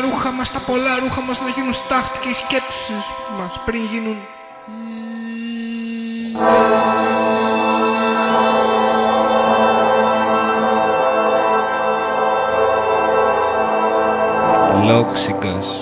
τα ρούχα μας, τα πολλά ρούχα μας να γίνουν στάφτ και οι σκέψεις μας πριν γίνουν... Λόξιγκας